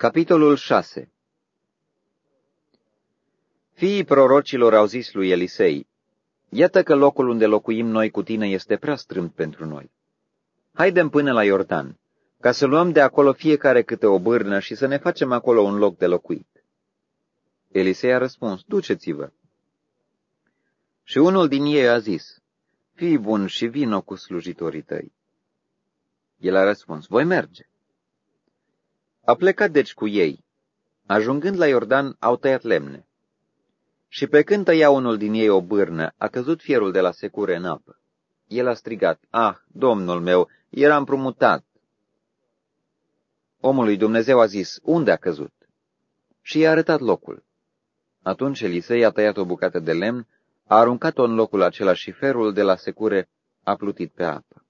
Capitolul 6 Fiii prorocilor au zis lui Elisei, Iată că locul unde locuim noi cu tine este prea strâmt pentru noi. Haidem până la Iordan, ca să luăm de acolo fiecare câte o bârnă și să ne facem acolo un loc de locuit. Elisei a răspuns, duceți-vă. Și unul din ei a zis, fii bun și vino cu slujitorii tăi. El a răspuns, voi merge. A plecat deci cu ei. Ajungând la Iordan, au tăiat lemne. Și pe când tăia unul din ei o bârnă, a căzut fierul de la secure în apă. El a strigat, Ah, domnul meu, era împrumutat. Omul lui Dumnezeu a zis, Unde a căzut? Și i-a arătat locul. Atunci Elisei a tăiat o bucată de lemn, a aruncat-o în locul acela și ferul de la secure a plutit pe apă.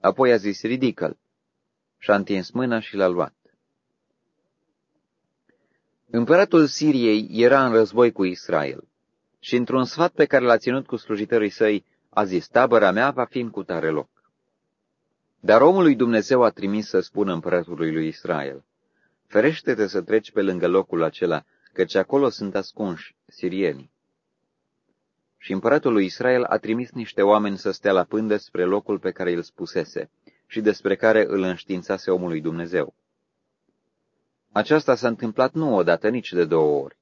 Apoi a zis, ridică-l. Și-a întins mâna și l-a luat. Împăratul Siriei era în război cu Israel și într-un sfat pe care l-a ținut cu slujitorii săi, a zis, tabăra mea va fi în cutare loc. Dar omul lui Dumnezeu a trimis să spună împăratului lui Israel, ferește-te să treci pe lângă locul acela, căci acolo sunt ascunși sirienii. Și împăratul lui Israel a trimis niște oameni să stea la pândă spre locul pe care îl spusese și despre care îl înștiințase omului Dumnezeu. Aceasta s-a întâmplat nu odată, nici de două ori.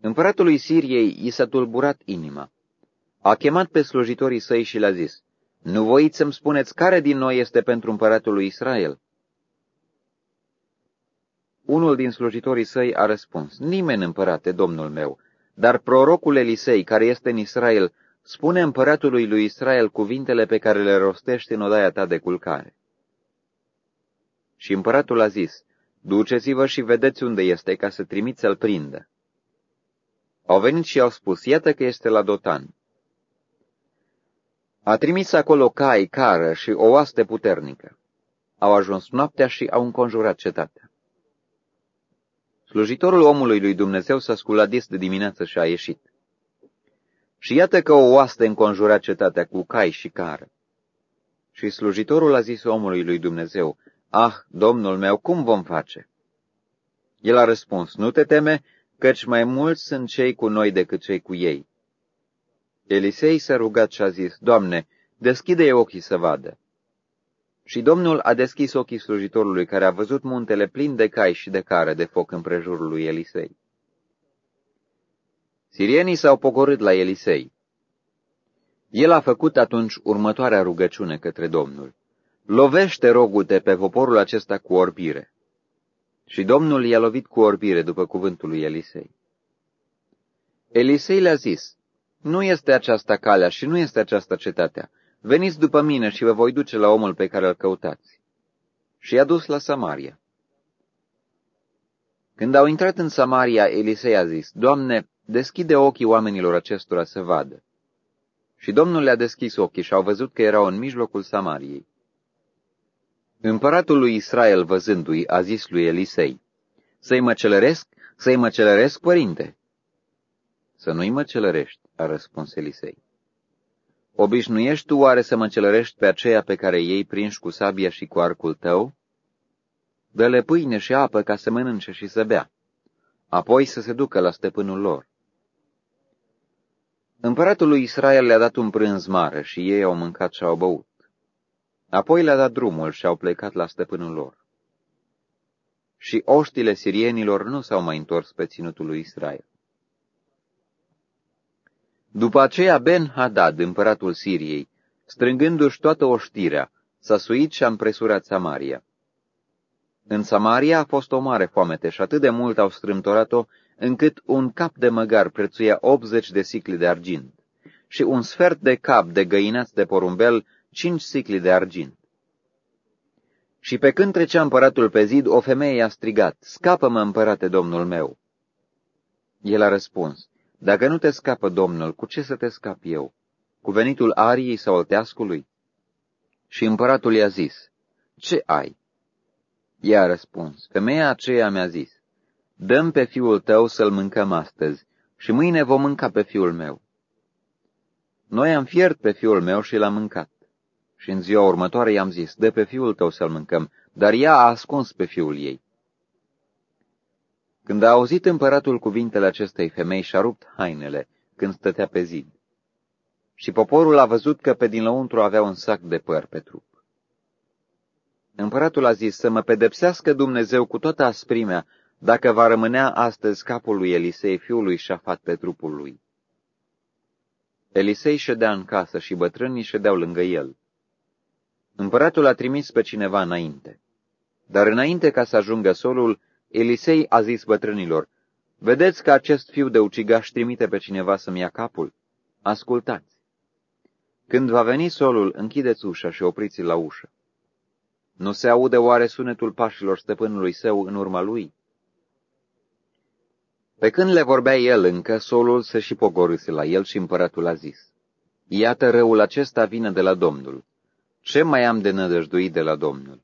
Împăratului Siriei i s-a tulburat inima. A chemat pe slujitorii săi și le-a zis, Nu voiți să-mi spuneți care din noi este pentru împăratul lui Israel? Unul din slujitorii săi a răspuns, Nimeni, împărate, domnul meu, dar prorocul Elisei, care este în Israel, spune împăratului lui Israel cuvintele pe care le rostești în odaia ta de culcare. Și împăratul a zis, Duceți-vă și vedeți unde este, ca să trimiți să-l prindă. Au venit și au spus, iată că este la Dotan. A trimis acolo cai, cară și o oaste puternică. Au ajuns noaptea și au înconjurat cetatea. Slujitorul omului lui Dumnezeu s-a sculat des de dimineață și a ieșit. Și iată că o oaste înconjura cetatea cu cai și cară. Și slujitorul a zis omului lui Dumnezeu, Ah, domnul meu, cum vom face? El a răspuns, nu te teme, căci mai mulți sunt cei cu noi decât cei cu ei. Elisei s-a rugat și a zis, Doamne, deschide ochii să vadă. Și Domnul a deschis ochii slujitorului, care a văzut muntele plin de cai și de care de foc împrejurul lui Elisei. Sirienii s-au pogorât la Elisei. El a făcut atunci următoarea rugăciune către Domnul. Lovește, rogute, pe poporul acesta cu orbire. Și Domnul i-a lovit cu orbire după cuvântul lui Elisei. Elisei le-a zis, nu este aceasta calea și nu este aceasta cetatea. Veniți după mine și vă voi duce la omul pe care îl căutați. Și i-a dus la Samaria. Când au intrat în Samaria, Elisei a zis, Doamne, deschide ochii oamenilor acestora să vadă. Și Domnul le-a deschis ochii și au văzut că erau în mijlocul Samariei. Împăratul lui Israel, văzându-i, a zis lui Elisei, Să-i măcelăresc? Să-i măcelăresc, părinte? Să nu-i măcelărești, a răspuns Elisei. Obișnuiești tu oare să măcelărești pe aceea pe care ei prinși cu sabia și cu arcul tău? Dă-le pâine și apă ca să mănânce și să bea, apoi să se ducă la stăpânul lor. Împăratul lui Israel le-a dat un prânz mare și ei au mâncat și au băut. Apoi le-a dat drumul și au plecat la stăpânul lor. Și oștile sirienilor nu s-au mai întors pe ținutul lui Israel. După aceea Ben-Hadad, împăratul Siriei, strângându-și toată oștirea, s-a suit și a împresurat Samaria. În Samaria a fost o mare foamete și atât de mult au strâmtorat-o, încât un cap de măgar prețuia 80 de sicli de argint și un sfert de cap de găinați de porumbel cinci sicli de argint. Și pe când trecea împăratul pe zid, o femeie i-a strigat, Scapă-mă, împărate, domnul meu! El a răspuns, Dacă nu te scapă domnul, cu ce să te scap eu? Cu venitul ariei sau al teascului? Și împăratul i-a zis, Ce ai? Ea a răspuns, femeia aceea mi-a zis, Dăm pe fiul tău să-l mâncăm astăzi și mâine vom mânca pe fiul meu. Noi am fiert pe fiul meu și l-am mâncat. Și în ziua următoare i-am zis, dă pe fiul tău să-l mâncăm, dar ea a ascuns pe fiul ei. Când a auzit împăratul cuvintele acestei femei, și-a rupt hainele când stătea pe zid. Și poporul a văzut că pe din lăuntru avea un sac de păr pe trup. Împăratul a zis să mă pedepsească Dumnezeu cu toată asprimea dacă va rămânea astăzi capul lui Elisei, fiului Șafat, pe trupul lui. Elisei ședea în casă și bătrânii ședeau lângă el. Împăratul a trimis pe cineva înainte. Dar înainte ca să ajungă solul, Elisei a zis bătrânilor, Vedeți că acest fiu de ucigaș trimite pe cineva să-mi ia capul? Ascultați! Când va veni solul, închideți ușa și opriți la ușă. Nu se aude oare sunetul pașilor stăpânului său în urma lui? Pe când le vorbea el încă, solul se și pogorâse la el și împăratul a zis, Iată răul acesta vine de la Domnul. Ce mai am de nădăjduit de la Domnul?